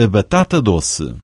a batata doce.